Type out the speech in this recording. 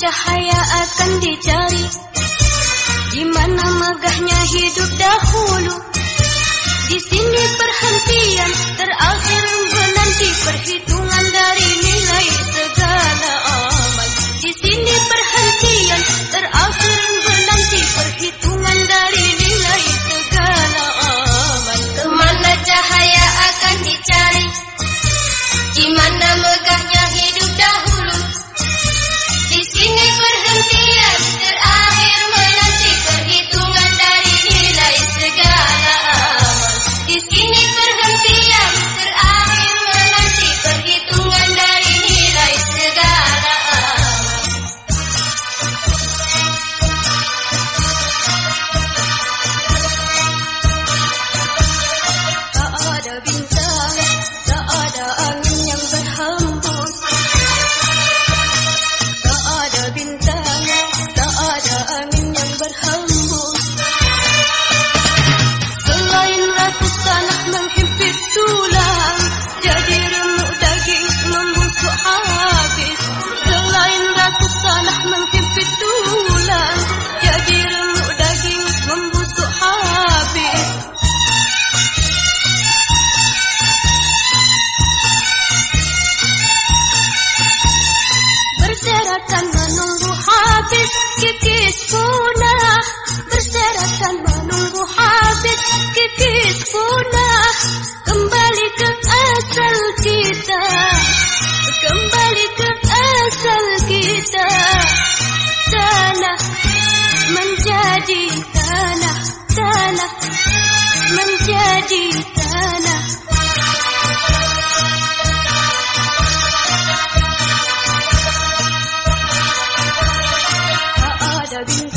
cahaya akan dicari. Di mana megahnya hidup dahulu? menjadi tanah tanah menjadi tanah. Tak ada bintang